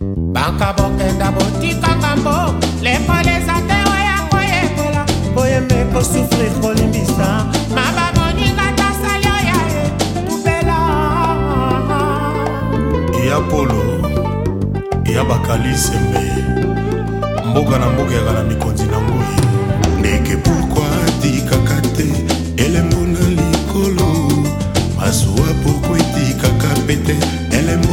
Banka bokenda botikanga mbo lekole eza te oya koyekola boye meko souffrir kolimbisa maba moninga tasali oya ye tubela ya polo ya bakali sembe mboka na mboka yaka na mikonzi na ngoi ndeke pourkui tikaka te elembo na likolo masuwa pourkui tikaka mpe te elembo